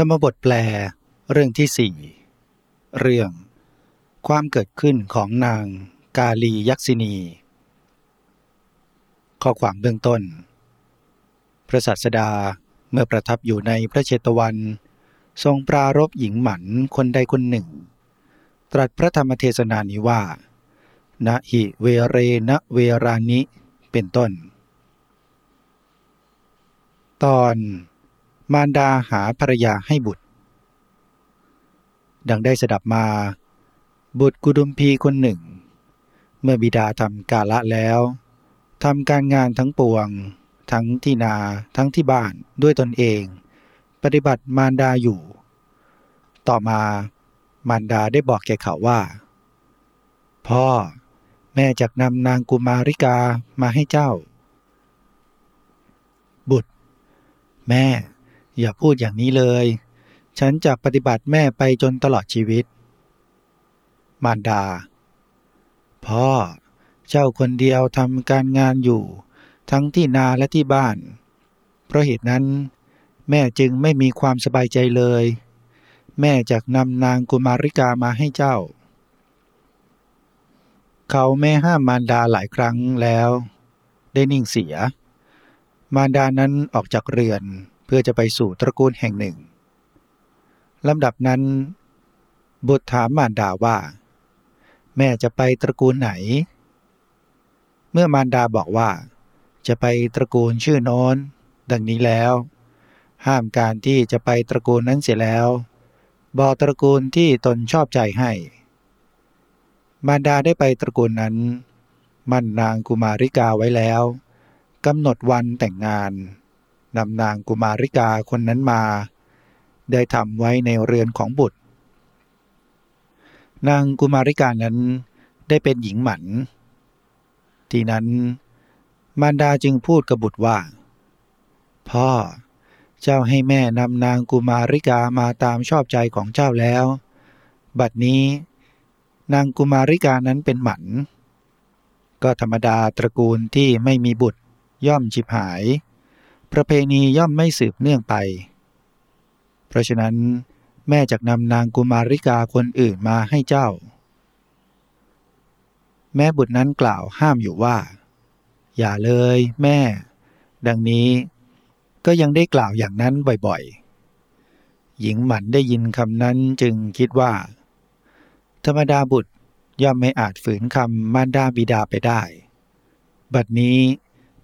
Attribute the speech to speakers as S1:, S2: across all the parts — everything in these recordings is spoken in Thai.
S1: ธรรมบทแปลเรื่องที่สี่เรื่อง ความเกิดขึ้นของนางกาลียักษินี ข้อความเบื้องต้น พระสัสดาเมื่อประทับอยู่ในพระเชตวัน ทรงปรารบหญิงหมันคนใดคนหนึ่ง ตรัสพระธรรมเทศนานี้ว่านะหิเวเรนะเวรานิเป็นต้น ตอน มารดาหาภรรยาให้บุตร ดังได้สดับมา บุตรกุดุมพีคนหนึ่ง เมื่อบิดาทำกาละแล้วทำการงานทั้งปวง ทั้งที่นาทั้งที่บ้านด้วยตนเอง ปฏิบัติมารดาอยู่ ต่อมามารดาได้บอกแก่เขาว่า พ่อแม่จักนำนางกุมาริกามาให้เจ้า บุตร แม่ อย่าพูดอย่างนี้เลย ฉันจะปฏิบัติแม่ไปจนตลอดชีวิต มารดา พ่อ เจ้าคนเดียวทำการงานอยู่ ทั้งที่นาและที่บ้าน เพราะเหตุนั้น แม่จึงไม่มีความสบายใจเลย แม่จะนำนางกุมาริกามาให้เจ้า เขาแม่ห้ามมารดาหลายครั้งแล้ว ได้นิ่งเสีย มารดานั้นออกจากเรือน เพื่อจะไปสู่ตระกูลแห่งหนึ่งลำดับนั้น บุตรถามมารดาว่า แม่จะไปตระกูลไหน เมื่อมารดาบอกว่า จะไปตระกูลชื่อโน้นดังนี้แล้ว ห้ามการที่จะไปตระกูลนั้นเสียแล้ว บอกตระกูลที่ตนชอบใจให้ มารดาได้ไปตระกูลนั้น มั่นนางกุมาริกาไว้แล้วกำหนดวันแต่งงาน นำนางกุมาริกาคนนั้นมา ได้ทำไว้ในเรือนของบุตร นางกุมาริกานั้นได้เป็นหญิงหมัน ทีนั้นมารดาจึงพูดกับบุตรว่า พ่อเจ้าให้แม่นำนางกุมาริกามาตามชอบใจของเจ้าแล้ว บัดนี้ นางกุมาริกานั้นเป็นหมัน ก็ธรรมดาตระกูลที่ไม่มีบุตรย่อมฉิบหาย ประเพณีย่อมไม่สืบเนื่องไป เพราะฉะนั้นแม่จะนำนางกุมาริกาคนอื่นมาให้เจ้า แม่บุตรนั้นกล่าวห้ามอยู่ว่า อย่าเลยแม่ ดังนี้ก็ยังได้กล่าวอย่างนั้นบ่อยๆ หญิงหมันได้ยินคำนั้นจึงคิดว่า ธรรมดาบุตรย่อมไม่อาจฝืนคำมารดาบิดาไปได้ บัดนี้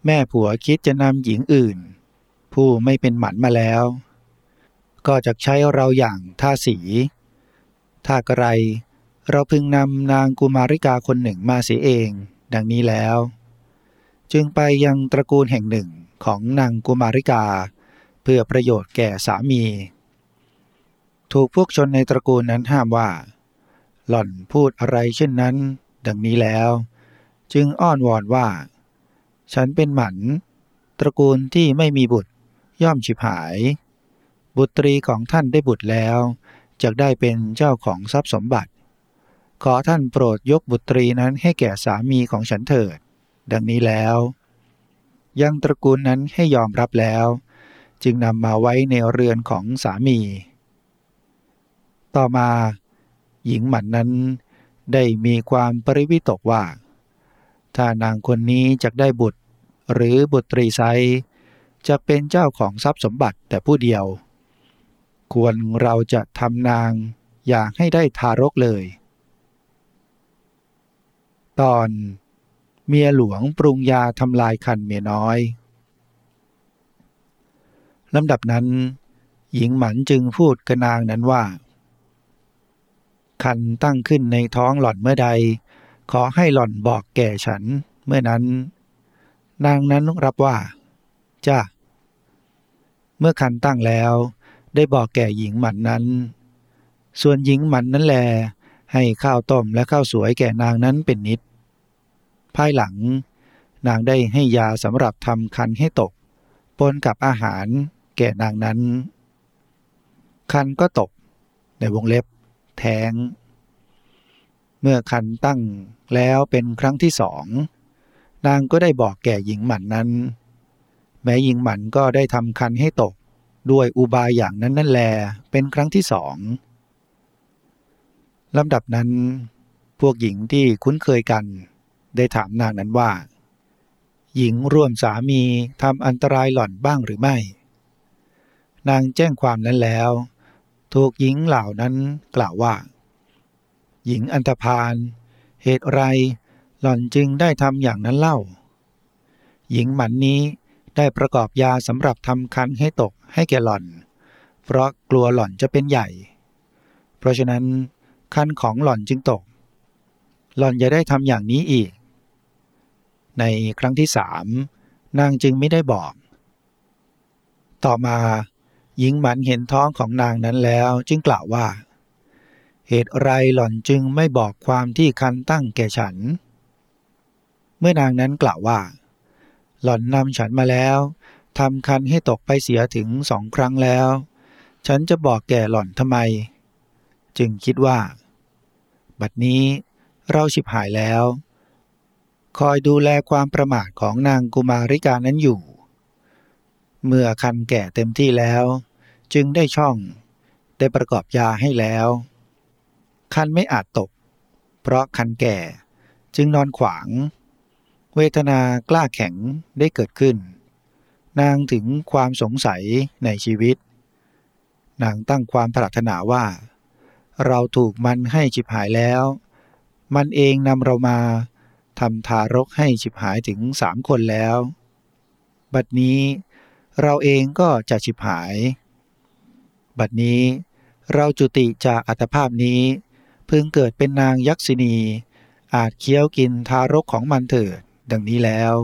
S1: แม่ผัวคิดจะนำหญิงอื่น ผู้ไม่เป็นหมันมาแล้ว ก็จะใช้เราอย่างท่าสีถ้ากระไร เราพึงนำนางกุมาริกาคนหนึ่งมาเสียเอง ดังนี้แล้ว จึงไปยังตระกูลแห่งหนึ่งของนางกุมาริกา เพื่อประโยชน์แก่สามี ถูกพวกชนในตระกูลนั้นห้ามว่า หล่อนพูดอะไรเช่นนั้น ดังนี้แล้ว จึงอ้อนวอนว่า ฉันเป็นหมัน ตระกูลที่ไม่มีบุตรย่อมฉิบหาย บุตรีของท่านได้บุตรแล้วจะได้เป็นเจ้าของทรัพย์สมบัติ ขอท่านโปรดยกบุตรีนั้นให้แก่สามีของฉันเถิด ดังนี้แล้ว ยังตระกูลนั้นให้ยอมรับแล้ว จึงนำมาไว้ในเรือนของสามี ต่อมา หญิงหมันนั้นได้มีความปริวิตกว่า ถ้านางคนนี้จะได้บุตร หรือบุตรีไซจะเป็นเจ้าของทรัพย์สมบัติแต่ผู้เดียว ควรเราจะทำนางอย่างให้ได้ทารกเลย ตอนเมียหลวงปรุงยาทำลายคันเมียน้อยลำดับนั้น หญิงหมันจึงพูดกับนางนั้นว่า คันตั้งขึ้นในท้องหล่อนเมื่อใด ขอให้หล่อนบอกแก่ฉันเมื่อนั้น นางนั้นรับว่า จ้า เมื่อคันตั้งแล้วได้บอกแก่หญิงหมันนั้น ส่วนหญิงหมันนั้นแล ให้ข้าวต้มและข้าวสวยแก่นางนั้นเป็นนิด ภายหลัง นางได้ให้ยาสำหรับทำคันให้ตก ปนกับอาหารแก่นางนั้น คันก็ตก ในวงเล็บ แท้ง เมื่อคันตั้งแล้วเป็นครั้งที่สองนางก็ได้บอกแก่หญิงหมันนั้น แม้หญิงหมันก็ได้ทำคันให้ตกด้วยอุบายอย่างนั้นนั่นแลเป็นครั้งที่สองลำดับนั้น พวกหญิงที่คุ้นเคยกัน ได้ถามนางนั้นว่า หญิงร่วมสามีทำอันตรายหล่อนบ้างหรือไม่ นางแจ้งความนั้นแล้ว ถูกหญิงเหล่านั้นกล่าวว่า หญิงอันตพานเหตุไรหล่อนจึงได้ทำอย่างนั้นเล่า หญิงหมันนี้ได้ประกอบยาสำหรับทำคันให้ตกให้แก่หล่อน เพราะกลัวหล่อนจะเป็นใหญ่ เพราะฉะนั้นคันของหล่อนจึงตก หล่อนอย่าได้ทำอย่างนี้อีก ในครั้งที่สามนางจึงไม่ได้บอก ต่อมาหญิงหมันเห็นท้องของนางนั้นแล้วจึงกล่าวว่า เหตุไรหล่อนจึงไม่บอกความที่คันตั้งแก่ฉัน เมื่อนางนั้นกล่าวว่า หล่อนนำฉันมาแล้วทำคันให้ตกไปเสียถึงสองครั้งแล้ว ฉันจะบอกแก่หล่อนทำไม จึงคิดว่า บัดนี้เราฉิบหายแล้ว คอยดูแลความประมาทของนางกุมาริกานั้นอยู่ เมื่อคันแก่เต็มที่แล้ว จึงได้ช่อง ได้ประกอบยาให้แล้ว คันไม่อาจตก เพราะคันแก่จึงนอนขวาง เวทนากล้าแข็งได้เกิดขึ้น นางถึงความสงสัยในชีวิต นางตั้งความปรารถนาว่า เราถูกมันให้ฉิบหายแล้ว มันเองนำเรามาทำทารกให้ฉิบหายถึงสามคนแล้ว บัดนี้เราเองก็จะฉิบหาย บัดนี้เราจุติจากอัตภาพนี้ พิ่งเกิดเป็นนางยักษินี อาจเคี้ยวกินทารกของมันเถิด ดังนี้แล้ว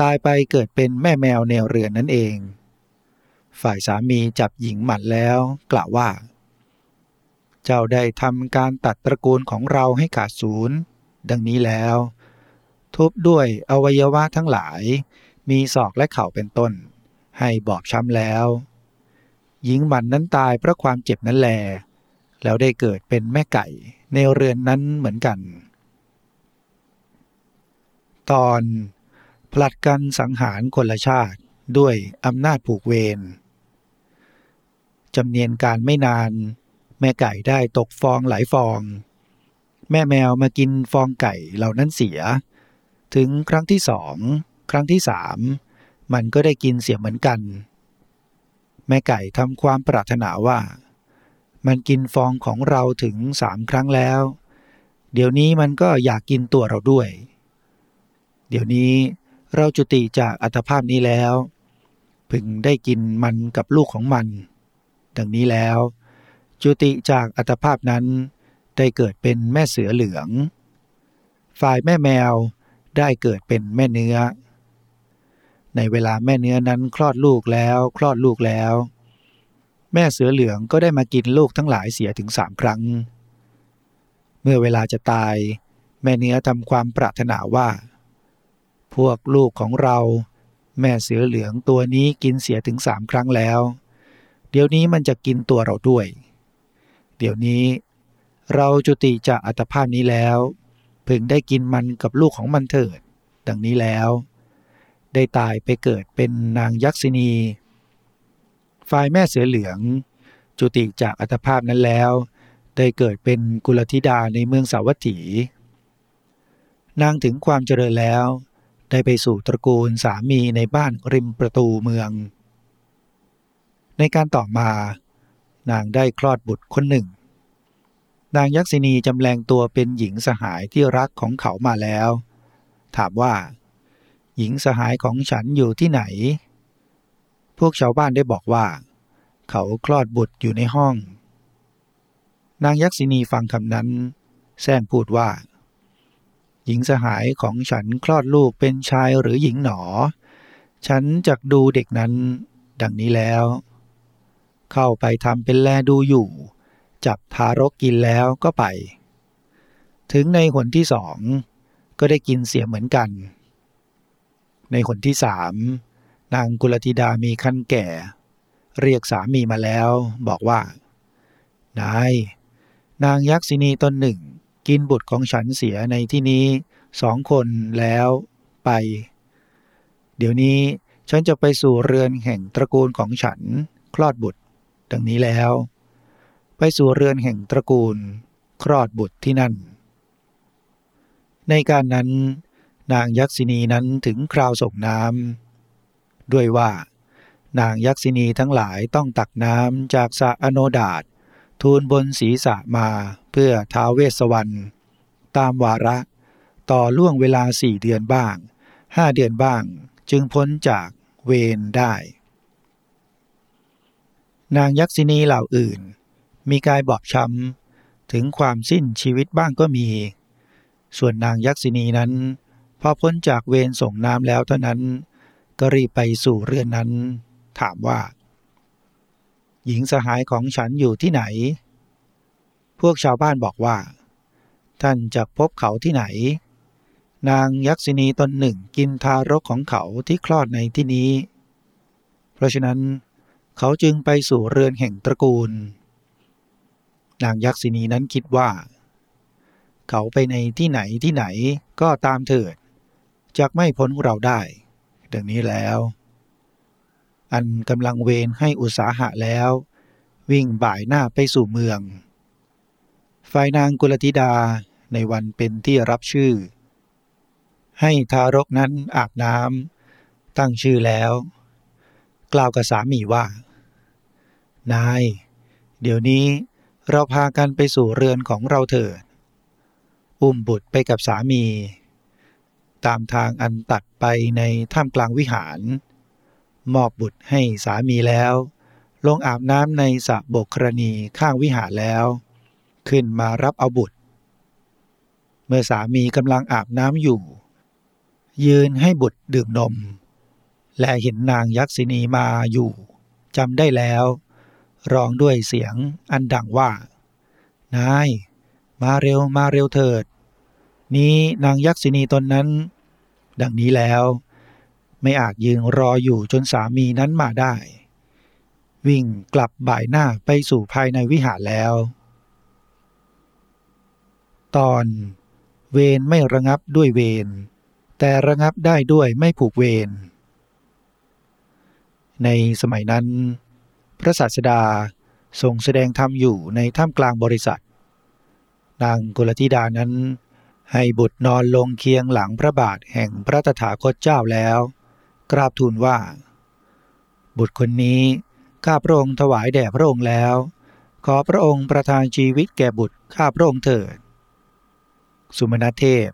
S1: ตายไปเกิดเป็นแม่แมวแนวเรือนนั่นเอง ฝ่ายสามีจับหญิงหมัดแล้วกล่าวว่า เจ้าได้ทำการตัดตระกูลของเราให้ขาดศูนย์ ดังนี้แล้ว ทุบด้วยอวัยวะทั้งหลาย มีศอกและเข่าเป็นต้น ให้บอบช้ำแล้ว หญิงหมันนั้นตายเพราะความเจ็บนั้นแล แล้วได้เกิดเป็นแม่ไก่ในเรือนนั้นเหมือนกัน ตอนผลัดกันสังหารคนละชาติด้วยอำนาจผูกเวรจำเนียนการไม่นาน แม่ไก่ได้ตกฟองหลายฟอง แม่แมวมากินฟองไก่เหล่านั้นเสีย ถึงครั้งที่สองครั้งที่สามมันก็ได้กินเสียเหมือนกัน แม่ไก่ทำความปรารถนาว่า มันกินฟองของเราถึงสามครั้งแล้ว เดี๋ยวนี้มันก็อยากกินตัวเราด้วย เดี๋ยวนี้เราจุติจากอัตภาพนี้แล้ว พึงได้กินมันกับลูกของมัน ดังนี้แล้ว จุติจากอัตภาพนั้นได้เกิดเป็นแม่เสือเหลือง ฝ่ายแม่แมวได้เกิดเป็นแม่เนื้อ ในเวลาแม่เนื้อนั้นคลอดลูกแล้วคลอดลูกแล้ว แม่เสือเหลืองก็ได้มากินลูกทั้งหลายเสียถึงสามครั้ง เมื่อเวลาจะตาย แม่เนื้อทำความปรารถนาว่า พวกลูกของเรา แม่เสือเหลืองตัวนี้กินเสียถึงสามครั้งแล้ว เดี๋ยวนี้มันจะกินตัวเราด้วย เดี๋ยวนี้ เราจุติจากอัตภาพนี้แล้วพึงได้กินมันกับลูกของมันเถิด ดังนี้แล้ว ได้ตายไปเกิดเป็นนางยักษินี ฝ่ายแม่เสือเหลือง จุติจากอัตภาพนั้นแล้ว ได้เกิดเป็นกุลธิดาในเมืองสาวัตถี นางถึงความเจริญแล้ว ได้ไปสู่ตระกูลสามีในบ้านริมประตูเมือง ในการต่อมา นางได้คลอดบุตรคนหนึ่ง นางยักษินีจำแรงตัวเป็นหญิงสหายที่รักของเขามาแล้ว ถามว่า หญิงสหายของฉันอยู่ที่ไหน พวกชาวบ้านได้บอกว่า เขาคลอดบุตรอยู่ในห้อง นางยักษินีฟังคำนั้นแซงพูดว่า หญิงสหายของฉันคลอดลูกเป็นชายหรือหญิงหนอ ฉันจะดูเด็กนั้นดังนี้แล้ว เข้าไปทำเป็นแลดูอยู่ จับทารกกินแล้วก็ไป ถึงในหนที่สองก็ได้กินเสียเหมือนกัน ในหนที่สาม นางกุลธิดามีคันแก่ เรียกสามีมาแล้ว บอกว่า นาย นางยักษินีตนหนึ่ง กินบุตรของฉันเสียในที่นี้สองคนแล้วไป เดี๋ยวนี้ฉันจะไปสู่เรือนแห่งตระกูลของฉัน คลอดบุตร ดังนี้แล้ว ไปสู่เรือนแห่งตระกูล คลอดบุตรที่นั่น ในการนั้น นางยักษินีนั้นถึงคราวส่งน้ำ ด้วยว่า นางยักษินีทั้งหลายต้องตักน้ำจากสระอโนดาตทูลบนศีรษะมาเพื่อท้าเวสสวรรณตามวาระ ต่อล่วงเวลาสี่เดือนบ้างห้าเดือนบ้างจึงพ้นจากเวรได้ นางยักษินีเหล่าอื่น มีกายบอบช้ำถึงความสิ้นชีวิตบ้างก็มี ส่วนนางยักษินีนั้น พอพ้นจากเวรส่งน้ำแล้วเท่านั้น ก็รีบไปสู่เรือนนั้น ถามว่า หญิงสหายของฉันอยู่ที่ไหน พวกชาวบ้านบอกว่า ท่านจะพบเขาที่ไหน นางยักษินีตนหนึ่งกินทารกของเขาที่คลอดในที่นี้ เพราะฉะนั้นเขาจึงไปสู่เรือนแห่งตระกูล นางยักษินีนั้นคิดว่า เขาไปในที่ไหนที่ไหนก็ตามเถิดจกไม่พ้นเราได้ ดังนี้แล้ว อันกำลังเวนให้อุตสาหะแล้ว วิ่งบ่ายหน้าไปสู่เมือง ฝ่ายนางกุลธิดาในวันเป็นที่รับชื่อ ให้ทารกนั้นอาบน้ำตั้งชื่อแล้ว กล่าวกับสามีว่า นาย เดี๋ยวนี้เราพากันไปสู่เรือนของเราเถิดอุ้มบุตรไปกับสามี ตามทางอันตัดไปในถ้ำกลางวิหาร มอบบุตรให้สามีแล้ว ลงอาบน้ำในสระบกครณีข้างวิหารแล้ว ขึ้นมารับเอาบุตร เมื่อสามีกำลังอาบน้ำอยู่ ยืนให้บุตรดื่มนม และเห็นนางยักษินีมาอยู่จำได้แล้ว ร้องด้วยเสียงอันดังว่า นาย มาเร็วมาเร็วเถิด นี้นางยักษินีตนนั้น ดังนี้แล้ว ไม่อาจยืนรออยู่จนสามีนั้นมาได้ วิ่งกลับบ่ายหน้าไปสู่ภายในวิหารแล้ว ตอนเวรไม่ระงับด้วยเวรแต่ระงับได้ด้วยไม่ผูกเวรในสมัยนั้น พระศาสดาทรงแสดงธรรมอยู่ในถ้ำกลางบริษัท นางกุลธิดานั้น ให้บุตรนอนลงเคียงหลังพระบาทแห่งพระตถาคตเจ้าแล้ว กราบทูลว่า บุตรคนนี้ข้าพระองค์ถวายแด่พระองค์แล้ว ขอพระองค์ประทานชีวิตแก่บุตรข้าพระองค์เถิด สุมาณเทพ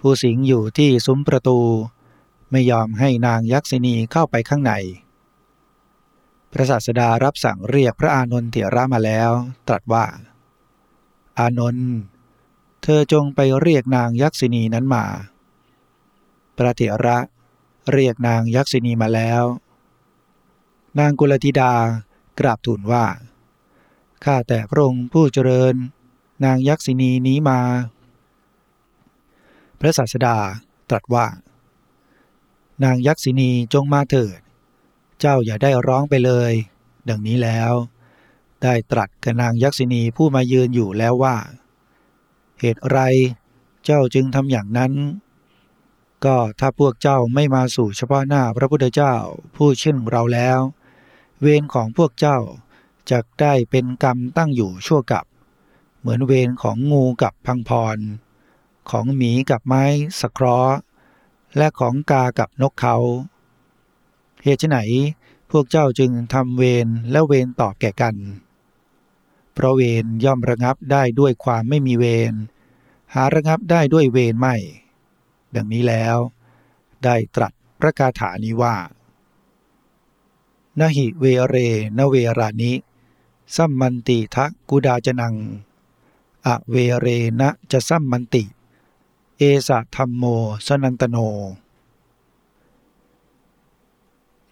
S1: ผู้สิงอยู่ที่ซุ้มประตู ไม่ยอมให้นางยักษินีเข้าไปข้างใน พระศาสดารับสั่งเรียกพระอานนท์เถระมาแล้ว ตรัสว่า อานนท์ ธอจงไปเรียกนางยักษินีนั้นมา พระเถระเรียกนางยักษินีมาแล้ว นางกุลธิดากราบทูลว่า ข้าแต่พระองค์ผู้เจริญ นางยักษินีนี้มา พระศาสดาตรัสว่า นางยักษินีจงมาเถิด เจ้าอย่าได้ร้องไปเลย ดังนี้แล้ว ได้ตรัสกับนางยักษินีผู้มายืนอยู่แล้วว่า เหตุไร เจ้าจึงทำอย่างนั้น ก็ถ้าพวกเจ้าไม่มาสู่เฉพาะหน้าพระพุทธเจ้าผู้เช่นเราแล้ว เวรของพวกเจ้าจะได้เป็นกรรมตั้งอยู่ชั่วกับ เหมือนเวรของงูกับพังพร ของหมีกับไม้สครอและของกากับนกเขา เหตุไหนพวกเจ้าจึงทำเวรและเวรตอบแก่กัน เพราะเวรย่อมระงับได้ด้วยความไม่มีเวรหาระงับได้ด้วยเวรไม่ ดังนี้แล้ว ได้ตรัสพระคาถานี้ว่านหิเวเรนเวรานิสัมมันติทะกุดาจนัง อเวเรนะจะสัมมันติ เอสะธรรมโมสนันตโน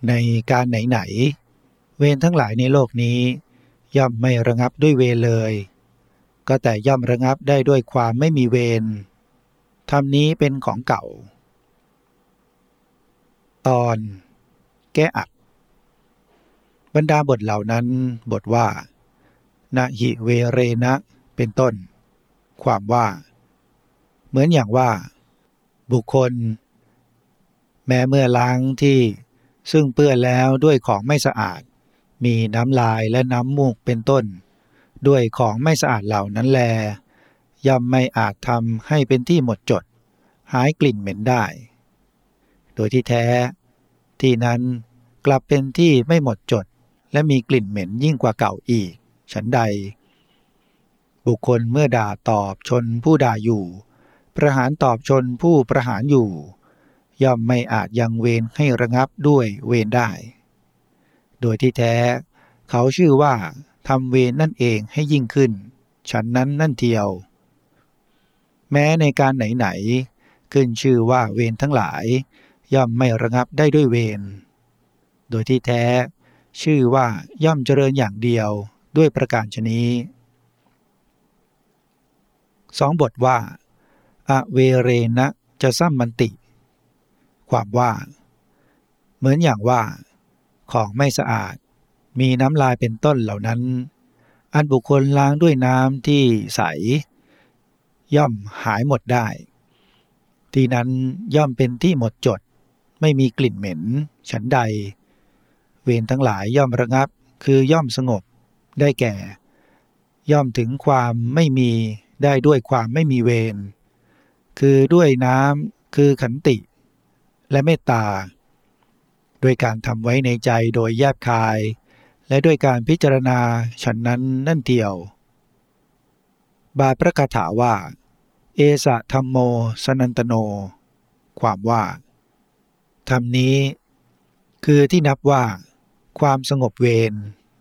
S1: ในการไหน ๆ เวรทั้งหลายในโลกนี้ ย่อมไม่ระงับด้วยเวเลย ก็แต่ย่อมระงับได้ด้วยความไม่มีเวรธรรมนี้เป็นของเก่า ตอน แก้อัดบรรดาบทเหล่านั้นบทว่านาหิเวเรนะ เป็นต้น ความว่า เหมือนอย่างว่า บุคคล แม้เมื่อล้างที่ซึ่งเปื้อนแล้วด้วยของไม่สะอาด มีน้ำลายและน้ำมูกเป็นต้น ด้วยของไม่สะอาดเหล่านั้นแล ย่อมไม่อาจทำให้เป็นที่หมดจด หายกลิ่นเหม็นได้ โดยที่แท้ ที่นั้นกลับเป็นที่ไม่หมดจด และมีกลิ่นเหม็นยิ่งกว่าเก่าอีก ฉันใด บุคคลเมื่อด่าตอบชนผู้ด่าอยู่ ประหารตอบชนผู้ประหารอยู่ ย่อมไม่อาจยังเวรให้ระงับด้วยเวรได้ โดยที่แท้ เขาชื่อว่าทำเวรนั่นเองให้ยิ่งขึ้น ฉันนั้นนั่นเทียว แม้ในการไหนๆขึ้นชื่อว่าเวรทั้งหลาย ย่อมไม่ระงับได้ด้วยเวรโดยที่แท้ ชื่อว่าย่อมเจริญอย่างเดียวด้วยประการชนี้สองบทว่า อเวเรนะจะซ้ำมันติ ความว่า เหมือนอย่างว่า ของไม่สะอาด มีน้ำลายเป็นต้นเหล่านั้น อันบุคคลล้างด้วยน้ำที่ใส ย่อมหายหมดได้ ที่นั้นย่อมเป็นที่หมดจด ไม่มีกลิ่นเหม็น ฉันใด เวรทั้งหลายย่อมระงับ คือย่อมสงบ ได้แก่ ย่อมถึงความไม่มีได้ด้วยความไม่มีเวร คือด้วยน้ำคือขันติ และเมตตา ด้วยการทำไว้ในใจโดยแยบคาย และด้วยการพิจารณาฉันนั้นนั่นเดียว บาทพระคาถาว่า เอสะธรรมโมสนันตโน ความว่าธรรมนี้ คือที่นับว่า ความสงบเวร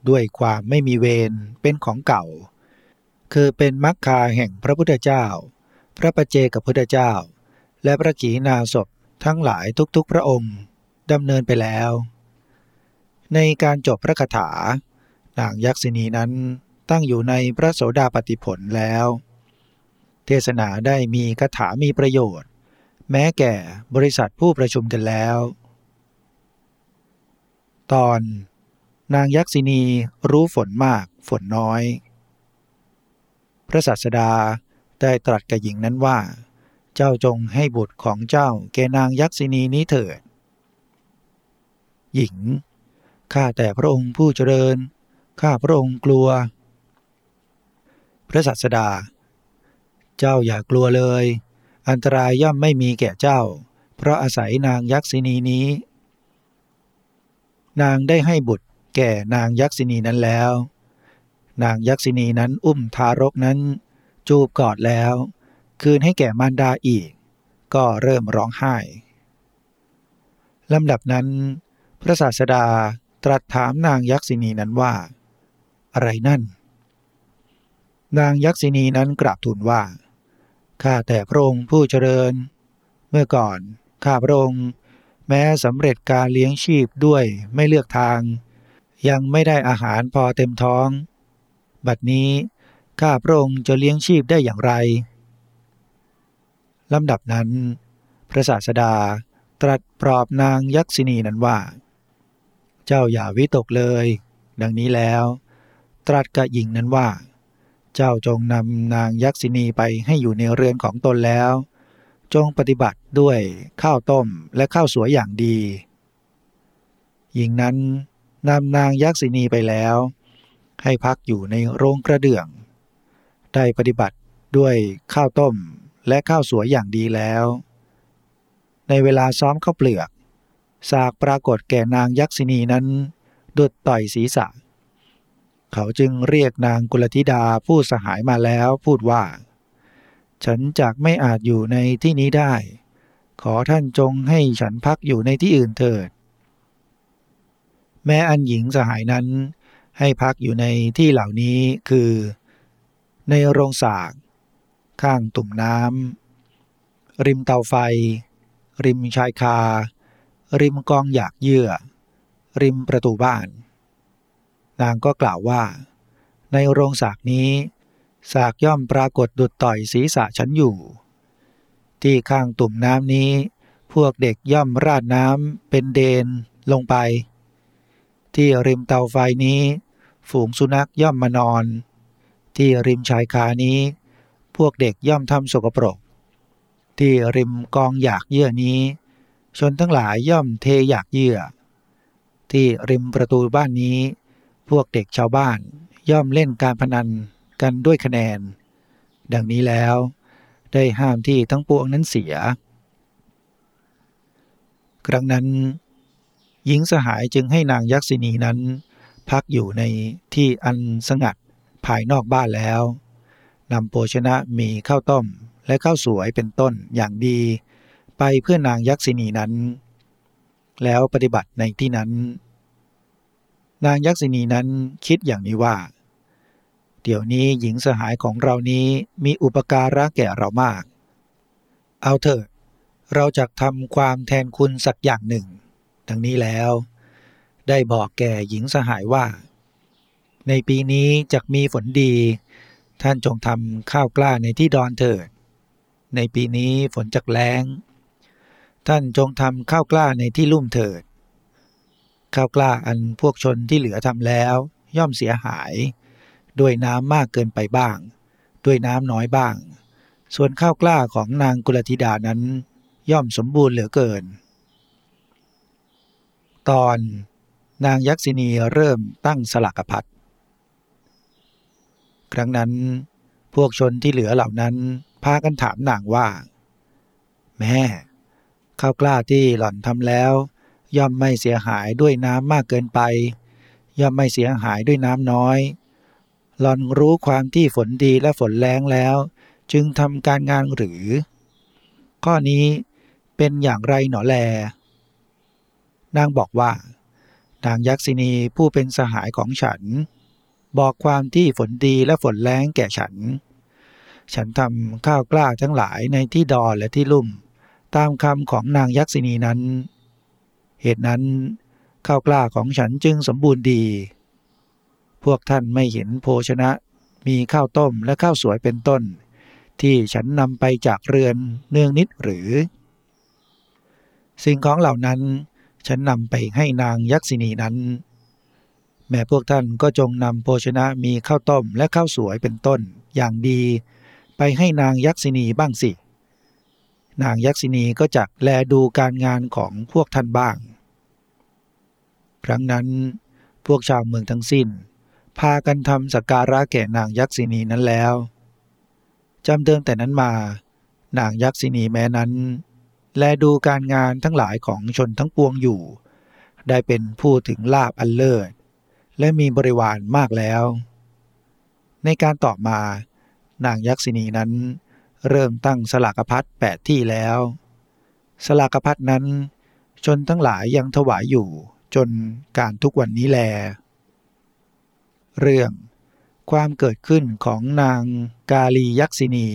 S1: ด้วยความไม่มีเวรเป็นของเก่า คือเป็นมรรคาแห่งพระพุทธเจ้า พระประเจกับพุทธเจ้า และพระขีณาสพทั้งหลายทุกๆพระองค์ ดำเนินไปแล้ว ในการจบพระคาถานางยักษินีนั้นตั้งอยู่ในพระโสดาปติผลแล้ว เทศนาได้มีคาถามีประโยชน์ แม้แก่บริษัทผู้ประชุมกันแล้ว ตอนนางยักษินีรู้ฝนมากฝนน้อย พระศาสดาได้ตรัสกับหญิงนั้นว่า เจ้าจงให้บุตรของเจ้าแกนางยักษินีนี้เถิด หญิง ข้าแต่พระองค์ผู้เจริญ ข้าพระองค์กลัว พระศาสดา เจ้าอย่ากลัวเลย อันตรายย่อมไม่มีแก่เจ้า เพราะอาศัยนางยักษินีนี้ นางได้ให้บุตรแก่นางยักษินีนั้นแล้ว นางยักษินีนั้นอุ้มทารกนั้น จูบกอดแล้ว คืนให้แก่มารดาอีก ก็เริ่มร้องไห้ลำดับนั้น พระศาสดาตรัสถามนางยักษินีนั้นว่า อะไรนั่น นางยักษินีนั้นกราบทูลว่า ข้าแต่พระองค์ผู้เจริญ เมื่อก่อนข้าพระองค์ แม้สำเร็จการเลี้ยงชีพด้วยไม่เลือกทาง ยังไม่ได้อาหารพอเต็มท้อง บัดนี้ข้าพระองค์จะเลี้ยงชีพได้อย่างไรลำดับนั้น พระศาสดาตรัสปลอบนางยักษินีนั้นว่า เจ้าอย่าวิตกเลย ดังนี้แล้ว ตรัสกับหญิงนั้นว่า เจ้าจงนำนางยักษินีไปให้อยู่ในเรือนของตนแล้ว จงปฏิบัติด้วยข้าวต้มและข้าวสวยอย่างดี หญิงนั้นนำนางยักษินีไปแล้ว ให้พักอยู่ในโรงกระเดื่อง ได้ปฏิบัติด้วยข้าวต้มและข้าวสวยอย่างดีแล้ว ในเวลาซ้อมข้าวเปลือก สากปรากฏแก่นางยักษินีนั้นดุดต่อยศีรษะ เขาจึงเรียกนางกุลธิดาผู้สหายมาแล้วพูดว่า ฉันจากไม่อาจอยู่ในที่นี้ได้ ขอท่านจงให้ฉันพักอยู่ในที่อื่นเถิด แม้อันหญิงสหายนั้นให้พักอยู่ในที่เหล่านี้คือ ในโรงสากข้างตุ่มน้ำริมเตาไฟ ริมชายคา ริมกองหยากเยื่อ ริมประตูบ้าน นางก็กล่าวว่า ในโรงสากนี้สากย่อมปรากฏดุดต่อยศีรษะฉันอยู่ ที่ข้างตุ่มน้ำนี้ พวกเด็กย่อมราดน้ำเป็นเดนลงไป ที่ริมเตาไฟนี้ ฝูงสุนัขย่อมมานอน ที่ริมชายคานี้ พวกเด็กย่อมทำสกปรก ที่ริมกองหยากเยื่อนี้ ชนทั้งหลายย่อมเทหยากเยื่อ ที่ริมประตูบ้านนี้ พวกเด็กชาวบ้านย่อมเล่นการพนันกันด้วยคะแนน ดังนี้แล้วได้ห้ามที่ทั้งปวงนั้นเสีย ครั้งนั้น หญิงสหายจึงให้นางยักษินีนั้น พักอยู่ในที่อันสงัดภายนอกบ้านแล้วนำโภชนะมีข้าวต้มและข้าวสวยเป็นต้นอย่างดี ไปเพื่อนางยักษินีนั้น แล้วปฏิบัติในที่นั้น นางยักษินีนั้นคิดอย่างนี้ว่า เดี๋ยวนี้หญิงสหายของเรานี้มีอุปการะแก่เรามาก เอาเถอะ เราจะทำความแทนคุณสักอย่างหนึ่งดังนี้แล้ว ได้บอกแก่หญิงสหายว่า ในปีนี้จะมีฝนดี ท่านจงทำข้าวกล้าในที่ดอนเถิดในปีนี้ฝนจักแรง ท่านจงทำข้าวกล้าในที่ลุ่มเถิด ข้าวกล้าอันพวกชนที่เหลือทำแล้ว ย่อมเสียหาย ด้วยน้ำมากเกินไปบ้าง ด้วยน้ำน้อยบ้าง ส่วนข้าวกล้าของนางกุลธิดานั้น ย่อมสมบูรณ์เหลือเกิน ตอนนางยักษินีเริ่มตั้งสลักพัดครั้งนั้นพวกชนที่เหลือเหล่านั้น พากันถามนางว่า แม่ ข้าวกล้าที่หล่อนทำแล้ว ย่อมไม่เสียหายด้วยน้ำมากเกินไป ย่อมไม่เสียหายด้วยน้ำน้อย หล่อนรู้ความที่ฝนดีและฝนแรงแล้ว จึงทำการงานหรือ ข้อนี้เป็นอย่างไรหนอแล นางบอกว่า นางยักษินีผู้เป็นสหายของฉัน บอกความที่ฝนดีและฝนแรงแก่ฉัน ฉันทำข้าวกล้าทั้งหลายในที่ดอนและที่ลุ่ม ตามคำของนางยักษินีนั้น เหตุนั้นข้าวกล้าของฉันจึงสมบูรณ์ดี พวกท่านไม่เห็นโภชนะ มีข้าวต้มและข้าวสวยเป็นต้น ที่ฉันนำไปจากเรือนเนืองนิดหรือ สิ่งของเหล่านั้นฉันนำไปให้นางยักษินีนั้น แม้พวกท่านก็จงนำโภชนะมีข้าวต้มและข้าวสวยเป็นต้นอย่างดี ไปให้นางยักษินีบ้างสิ นางยักษินีก็จักแลดูการงานของพวกท่านบ้าง ครั้งนั้นพวกชาวเมืองทั้งสิ้น พากันทำสักการะแก่นางยักษินีนั้นแล้วจำเดิมแต่นั้นมา นางยักษินีแม้นั้น แลดูการงานทั้งหลายของชนทั้งปวงอยู่ ได้เป็นผู้ถึงลาบอันเลิศ และมีบริวารมากแล้ว ในการต่อมา นางยักษินีนั้น เริ่มตั้งสลากพัดแปดที่แล้ว สลากพัดนั้น ชนทั้งหลายยังถวายอยู่จนการทุกวันนี้แล เรื่องความเกิดขึ้นของนางกาลียักษินี